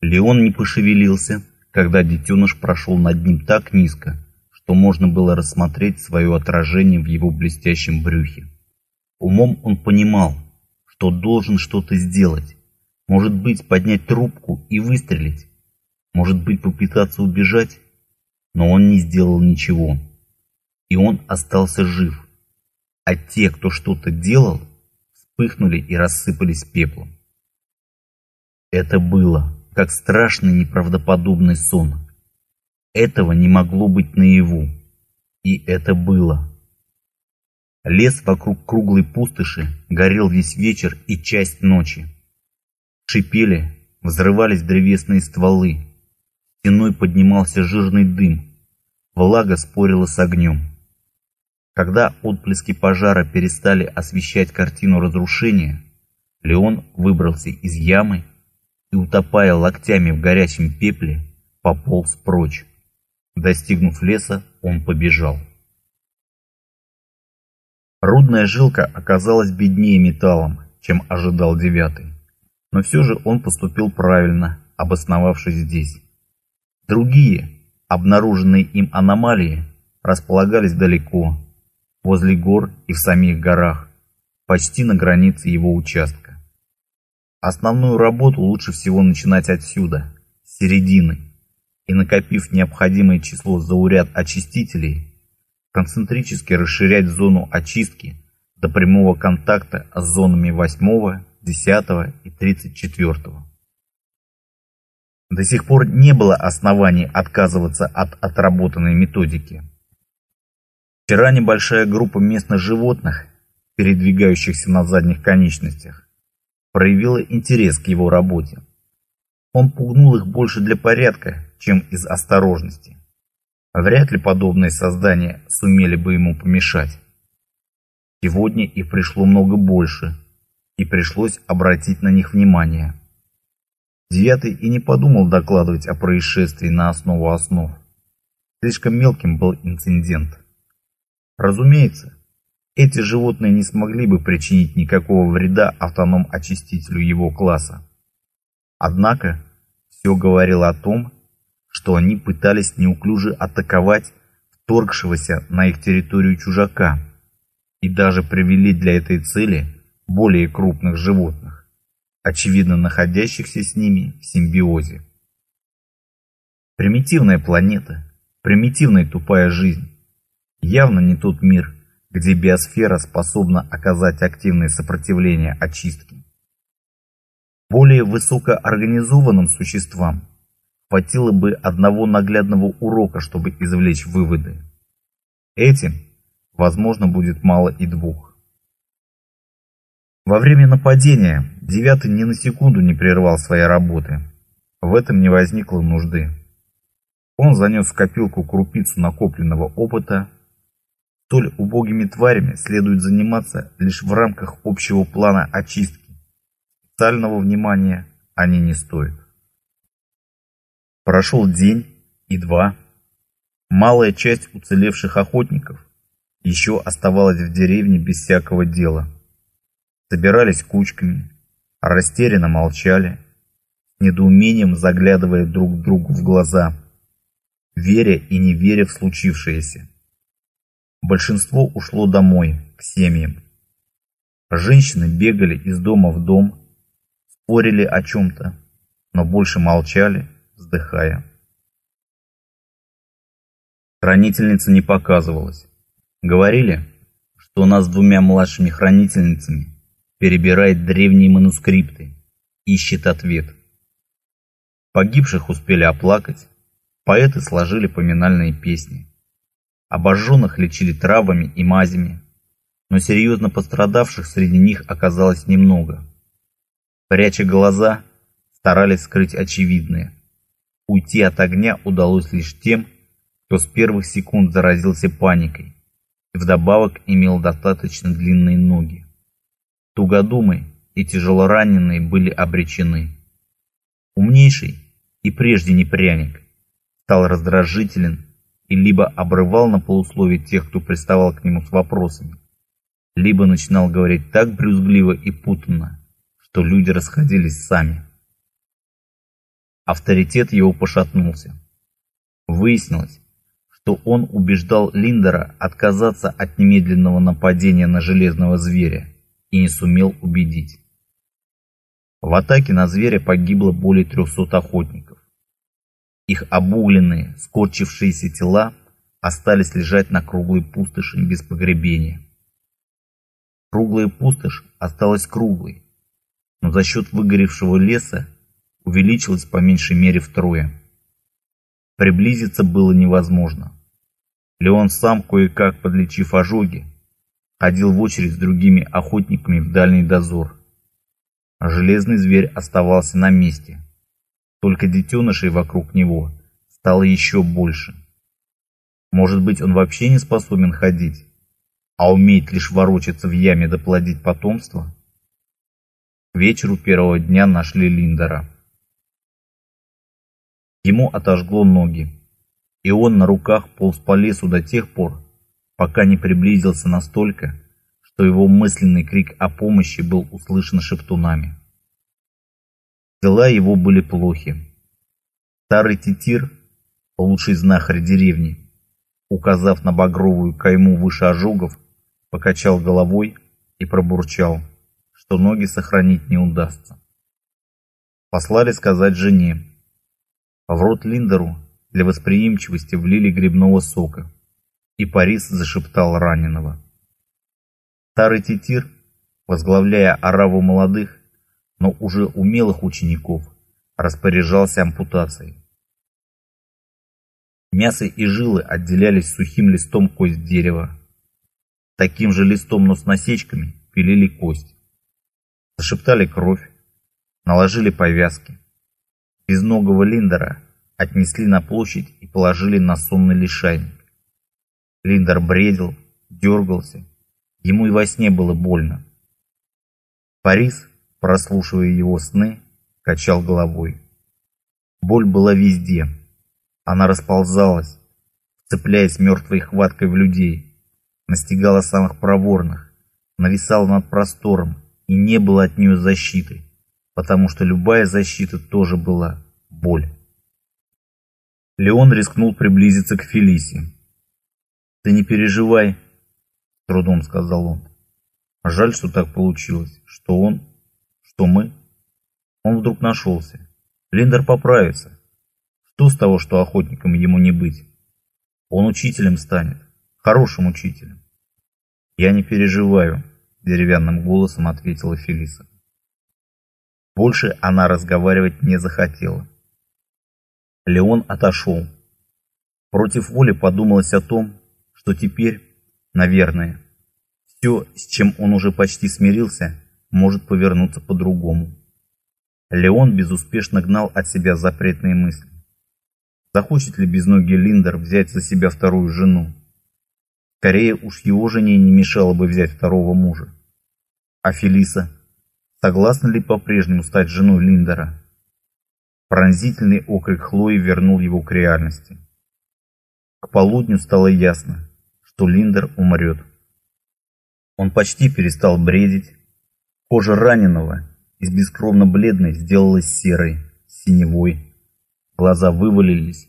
Леон не пошевелился, когда детеныш прошел над ним так низко, что можно было рассмотреть свое отражение в его блестящем брюхе. Умом он понимал, что должен что-то сделать. Может быть, поднять трубку и выстрелить. Может быть, попытаться убежать. Но он не сделал ничего. И он остался жив. А те, кто что-то делал, вспыхнули и рассыпались пеплом. Это было, как страшный неправдоподобный сон. Этого не могло быть наяву. И это было. Лес вокруг круглой пустоши горел весь вечер и часть ночи. Шипели, взрывались древесные стволы. Стеной поднимался жирный дым. Влага спорила с огнем. Когда отблески пожара перестали освещать картину разрушения, Леон выбрался из ямы и, утопая локтями в горячем пепле, пополз прочь. Достигнув леса, он побежал. Рудная жилка оказалась беднее металлом, чем ожидал девятый. Но все же он поступил правильно, обосновавшись здесь. Другие, обнаруженные им аномалии, располагались далеко, возле гор и в самих горах, почти на границе его участка. Основную работу лучше всего начинать отсюда, с середины, и накопив необходимое число зауряд очистителей, концентрически расширять зону очистки до прямого контакта с зонами 8, 10 и 34. До сих пор не было оснований отказываться от отработанной методики. Вчера небольшая группа местных животных, передвигающихся на задних конечностях, проявила интерес к его работе. Он пугнул их больше для порядка, чем из осторожности. Вряд ли подобные создания сумели бы ему помешать. Сегодня их пришло много больше, и пришлось обратить на них внимание. Девятый и не подумал докладывать о происшествии на основу основ. Слишком мелким был инцидент. Разумеется, эти животные не смогли бы причинить никакого вреда автоном-очистителю его класса. Однако, все говорило о том, что они пытались неуклюже атаковать вторгшегося на их территорию чужака и даже привели для этой цели более крупных животных, очевидно находящихся с ними в симбиозе. Примитивная планета, примитивная тупая жизнь, явно не тот мир, где биосфера способна оказать активное сопротивление очистке. Более высокоорганизованным существам Хватило бы одного наглядного урока, чтобы извлечь выводы. Этим, возможно, будет мало и двух. Во время нападения Девятый ни на секунду не прервал своей работы. В этом не возникло нужды. Он занес в копилку крупицу накопленного опыта. Столь убогими тварями следует заниматься лишь в рамках общего плана очистки. Специального внимания они не стоят. Прошел день и два. Малая часть уцелевших охотников еще оставалась в деревне без всякого дела. Собирались кучками, растерянно молчали, недоумением заглядывая друг другу в глаза, веря и не веря в случившееся. Большинство ушло домой, к семьям. Женщины бегали из дома в дом, спорили о чем-то, но больше молчали вздыхая. Хранительница не показывалась. Говорили, что она с двумя младшими хранительницами перебирает древние манускрипты, ищет ответ. Погибших успели оплакать, поэты сложили поминальные песни. Обожженных лечили травами и мазями, но серьезно пострадавших среди них оказалось немного. Пряча глаза, старались скрыть очевидное – Уйти от огня удалось лишь тем, кто с первых секунд заразился паникой и вдобавок имел достаточно длинные ноги. Тугодумы и тяжелораненые были обречены. Умнейший и прежде не пряник стал раздражителен либо обрывал на полусловие тех, кто приставал к нему с вопросами, либо начинал говорить так брюзгливо и путанно, что люди расходились сами. авторитет его пошатнулся. Выяснилось, что он убеждал Линдера отказаться от немедленного нападения на железного зверя и не сумел убедить. В атаке на зверя погибло более 300 охотников. Их обугленные, скорчившиеся тела остались лежать на круглой пустоши без погребения. Круглая пустошь осталась круглой, но за счет выгоревшего леса увеличилась по меньшей мере втрое. Приблизиться было невозможно. Леон сам, кое-как подлечив ожоги, ходил в очередь с другими охотниками в дальний дозор. Железный зверь оставался на месте. Только детенышей вокруг него стало еще больше. Может быть, он вообще не способен ходить, а умеет лишь ворочаться в яме да плодить потомство? К вечеру первого дня нашли Линдера. Ему отожгло ноги, и он на руках полз по лесу до тех пор, пока не приблизился настолько, что его мысленный крик о помощи был услышан шептунами. Дела его были плохи. Старый тетир, лучший знахарь деревни, указав на багровую кайму выше ожогов, покачал головой и пробурчал, что ноги сохранить не удастся. Послали сказать жене. В рот Линдеру для восприимчивости влили грибного сока, и Парис зашептал раненого. Старый тетир, возглавляя ораву молодых, но уже умелых учеников, распоряжался ампутацией. Мясо и жилы отделялись сухим листом кость дерева. Таким же листом, но с насечками, пилили кость. Зашептали кровь, наложили повязки. Безногого Линдера отнесли на площадь и положили на сонный лишайник. Линдер бредил, дергался. Ему и во сне было больно. Парис, прослушивая его сны, качал головой. Боль была везде она расползалась, цепляясь мертвой хваткой в людей, настигала самых проворных, нависала над простором, и не было от нее защиты, потому что любая защита тоже была боль. Леон рискнул приблизиться к Фелисе. «Ты не переживай», — трудом сказал он. «Жаль, что так получилось, что он, что мы». Он вдруг нашелся. Линдер поправится. Что с того, что охотником ему не быть? Он учителем станет, хорошим учителем. Я не переживаю, деревянным голосом ответила Фелиса. Больше она разговаривать не захотела. Леон отошел. Против воли подумалось о том, что теперь, наверное, все, с чем он уже почти смирился, может повернуться по-другому. Леон безуспешно гнал от себя запретные мысли. Захочет ли безногий Линдер взять за себя вторую жену? Скорее уж его жене не мешало бы взять второго мужа. А Фелиса? Согласна ли по-прежнему стать женой Линдера? Пронзительный окрик Хлои вернул его к реальности. К полудню стало ясно, что Линдер умрет. Он почти перестал бредить. Кожа раненого из бескровно бледной сделалась серой, синевой, Глаза вывалились,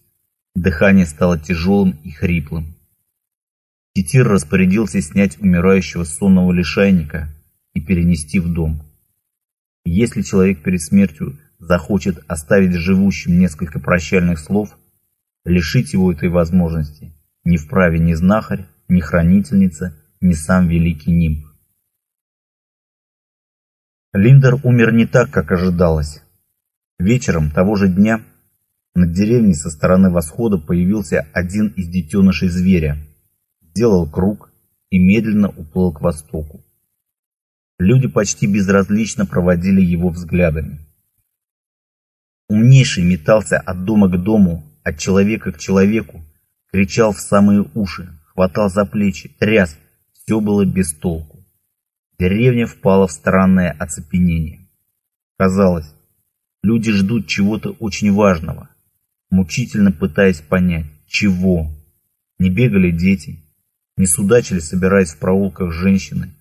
дыхание стало тяжелым и хриплым. Титир распорядился снять умирающего сонного лишайника и перенести в дом. Если человек перед смертью захочет оставить живущим несколько прощальных слов, лишить его этой возможности не вправе ни знахарь, ни хранительница, ни сам великий нимб. Линдер умер не так, как ожидалось. Вечером того же дня над деревней со стороны восхода появился один из детенышей зверя, сделал круг и медленно уплыл к востоку. Люди почти безразлично проводили его взглядами. Умнейший метался от дома к дому, от человека к человеку, кричал в самые уши, хватал за плечи, тряс, все было без толку. Деревня впала в странное оцепенение. Казалось, люди ждут чего-то очень важного, мучительно пытаясь понять, чего. Не бегали дети, не судачили, собираясь в проулках женщины.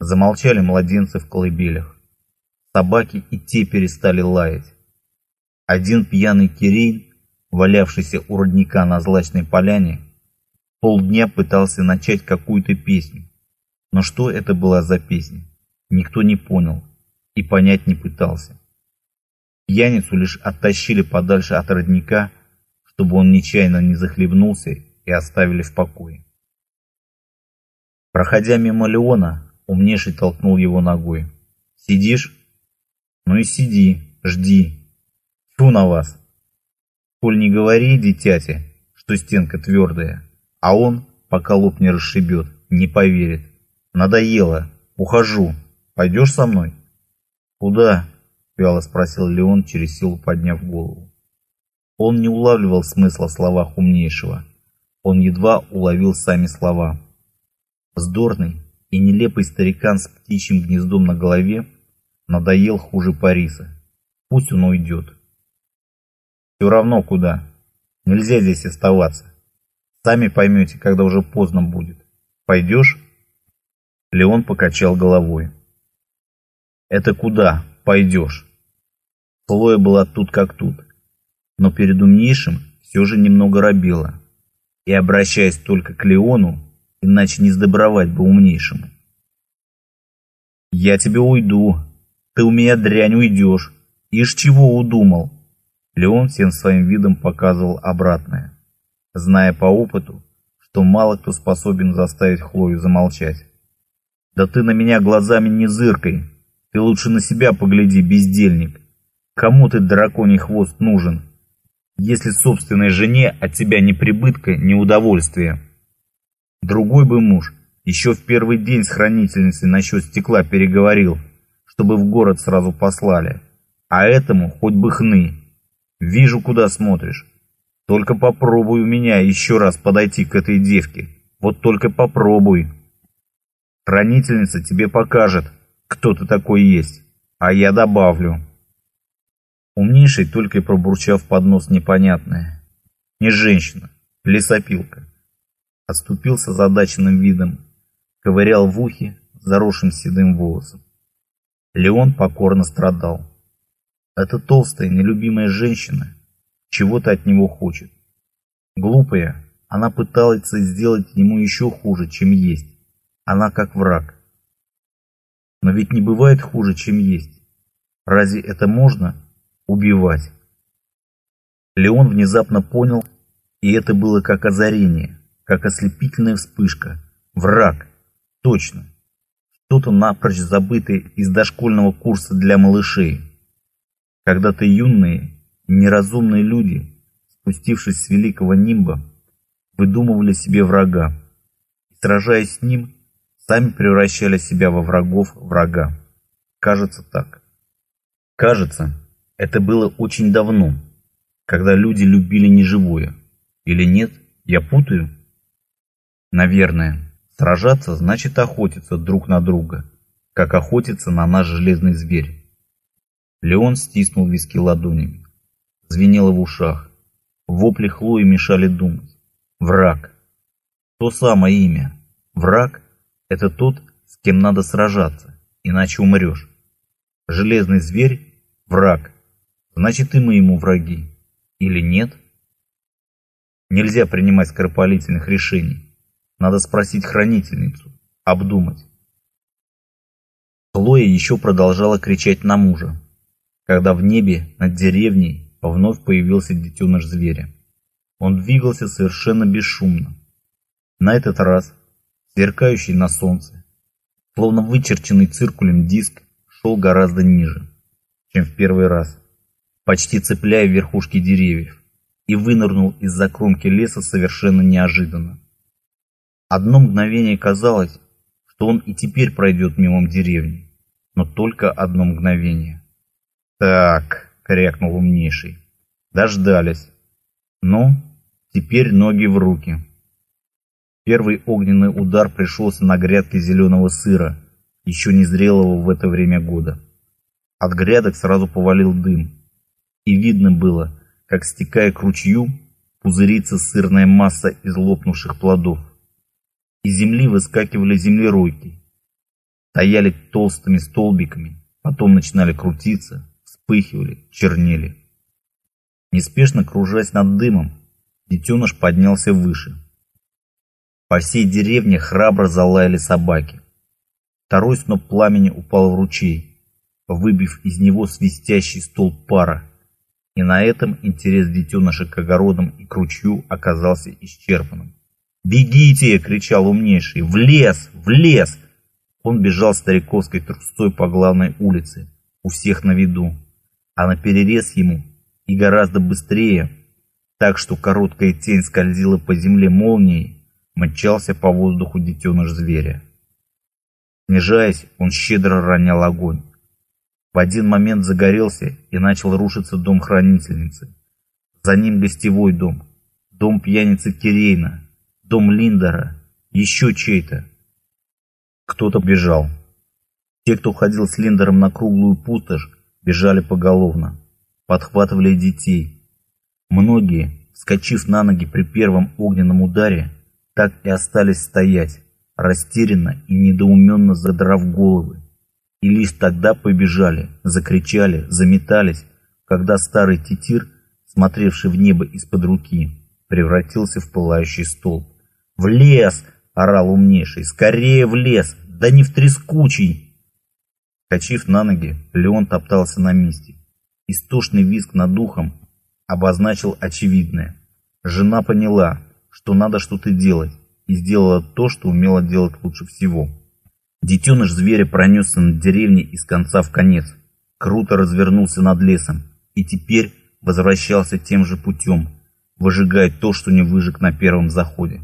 Замолчали младенцы в колыбелях. Собаки и те перестали лаять. Один пьяный Кирейн, валявшийся у родника на злачной поляне, полдня пытался начать какую-то песню. Но что это была за песня, никто не понял и понять не пытался. Пьяницу лишь оттащили подальше от родника, чтобы он нечаянно не захлебнулся и оставили в покое. Проходя мимо Леона, умнейший толкнул его ногой. «Сидишь? Ну и сиди, жди. Тьфу на вас! Коль не говори, дитяти, что стенка твердая, а он, пока лоб не расшибет, не поверит. Надоело, ухожу. Пойдешь со мной?» «Куда?» — вяло спросил Леон, через силу подняв голову. Он не улавливал смысла в словах умнейшего. Он едва уловил сами слова. Вздорный и нелепый старикан с птичьим гнездом на голове надоел хуже Париса. Пусть он уйдет. Все равно куда. Нельзя здесь оставаться. Сами поймете, когда уже поздно будет. Пойдешь? Леон покачал головой. Это куда пойдешь? Хлоя была тут как тут, но перед умнейшим все же немного робела. И обращаясь только к Леону, иначе не сдобровать бы умнейшему. «Я тебе уйду. Ты у меня, дрянь, уйдешь. Ишь чего удумал?» Леон всем своим видом показывал обратное, зная по опыту, что мало кто способен заставить Хлою замолчать. «Да ты на меня глазами не зыркай. Ты лучше на себя погляди, бездельник. Кому ты, драконий хвост, нужен, если собственной жене от тебя ни прибытка, ни удовольствия?» Другой бы муж еще в первый день с хранительницей насчет стекла переговорил, чтобы в город сразу послали. А этому хоть бы хны. Вижу, куда смотришь. Только попробуй у меня еще раз подойти к этой девке. Вот только попробуй. Хранительница тебе покажет, кто ты такой есть, а я добавлю. Умнейший только пробурчав под нос непонятное. Не женщина, лесопилка отступил с озадаченным видом, ковырял в ухе заросшим седым волосом. Леон покорно страдал. Эта толстая, нелюбимая женщина чего-то от него хочет. Глупая, она пытается сделать ему еще хуже, чем есть. Она как враг. Но ведь не бывает хуже, чем есть. Разве это можно убивать? Леон внезапно понял, и это было как озарение как ослепительная вспышка. Враг. Точно. Что-то напрочь забытое из дошкольного курса для малышей. Когда-то юные и неразумные люди, спустившись с великого нимба, выдумывали себе врага. Сражаясь с ним, сами превращали себя во врагов врага. Кажется так. Кажется, это было очень давно, когда люди любили неживое. Или нет, я путаю? Наверное. Сражаться значит охотиться друг на друга, как охотиться на наш железный зверь. Леон стиснул виски ладонями. Звенело в ушах. Вопли Хлои мешали думать. Враг. То самое имя. Враг – это тот, с кем надо сражаться, иначе умрешь. Железный зверь – враг. Значит, и мы ему враги. Или нет? Нельзя принимать скоропалительных решений. Надо спросить хранительницу, обдумать. Хлоя еще продолжала кричать на мужа, когда в небе над деревней вновь появился детеныш зверя. Он двигался совершенно бесшумно. На этот раз, сверкающий на солнце, словно вычерченный циркулем диск, шел гораздо ниже, чем в первый раз, почти цепляя верхушки деревьев, и вынырнул из-за кромки леса совершенно неожиданно. Одно мгновение казалось, что он и теперь пройдет мимо деревни, но только одно мгновение. «Так», — крякнул умнейший, — «дождались. Ну, теперь ноги в руки». Первый огненный удар пришелся на грядки зеленого сыра, еще не зрелого в это время года. От грядок сразу повалил дым, и видно было, как, стекая к ручью, пузырится сырная масса из лопнувших плодов. Из земли выскакивали землеройки. Стояли толстыми столбиками, потом начинали крутиться, вспыхивали, чернели. Неспешно кружась над дымом, детеныш поднялся выше. По всей деревне храбро залаяли собаки. Второй сноп пламени упал в ручей, выбив из него свистящий столб пара. И на этом интерес детеныша к огородам и к ручью оказался исчерпанным. «Бегите!» — кричал умнейший. «В лес! В лес!» Он бежал стариковской трустой по главной улице, у всех на виду, а на перерез ему и гораздо быстрее, так что короткая тень скользила по земле молнией, мчался по воздуху детеныш зверя. Снижаясь, он щедро ронял огонь. В один момент загорелся и начал рушиться дом хранительницы. За ним гостевой дом, дом пьяницы Кирейна, дом Линдера, еще чей-то. Кто-то бежал. Те, кто ходил с Линдером на круглую пустошь, бежали поголовно, подхватывали детей. Многие, вскочив на ноги при первом огненном ударе, так и остались стоять, растерянно и недоуменно задрав головы. И лишь тогда побежали, закричали, заметались, когда старый тетир, смотревший в небо из-под руки, превратился в пылающий столб. «В лес!» — орал умнейший. «Скорее в лес! Да не в трескучий!» Качив на ноги, Леон топтался на месте. Истошный визг над духом обозначил очевидное. Жена поняла, что надо что-то делать, и сделала то, что умела делать лучше всего. Детеныш зверя пронесся над деревней из конца в конец, круто развернулся над лесом и теперь возвращался тем же путем, выжигая то, что не выжег на первом заходе.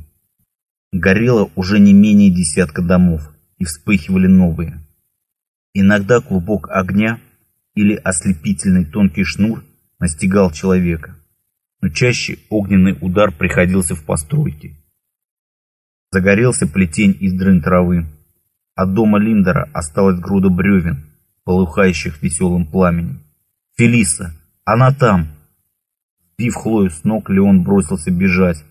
Горело уже не менее десятка домов, и вспыхивали новые. Иногда клубок огня или ослепительный тонкий шнур настигал человека, но чаще огненный удар приходился в постройки. Загорелся плетень из дрын травы, от дома Линдера осталась груда бревен, полыхающих веселым пламенем. «Фелиса! Она там!» Сбив Хлою с ног, Леон бросился бежать.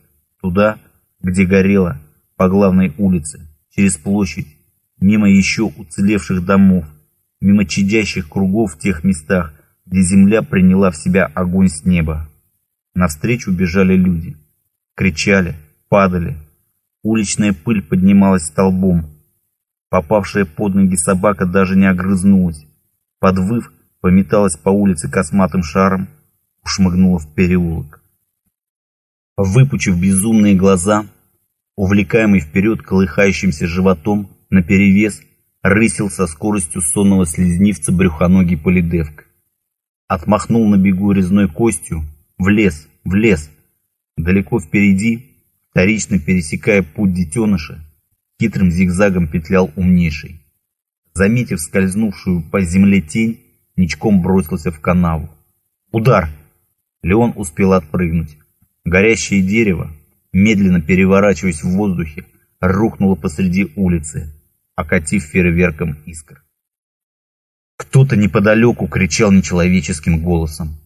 Туда, где горело, по главной улице, через площадь, мимо еще уцелевших домов, мимо чадящих кругов в тех местах, где земля приняла в себя огонь с неба. Навстречу бежали люди. Кричали, падали. Уличная пыль поднималась столбом, Попавшая под ноги собака даже не огрызнулась. Подвыв, пометалась по улице косматым шаром, ушмыгнула в переулок. Выпучив безумные глаза, увлекаемый вперед колыхающимся животом, наперевес, рысил со скоростью сонного слезнивца брюхоногий полидевк. Отмахнул на бегу резной костью, в лес, в лес. Далеко впереди, вторично пересекая путь детеныша, хитрым зигзагом петлял умнейший. Заметив скользнувшую по земле тень, ничком бросился в канаву. Удар! Леон успел отпрыгнуть. Горящее дерево, медленно переворачиваясь в воздухе, рухнуло посреди улицы, окатив фейерверком искр. Кто-то неподалеку кричал нечеловеческим голосом.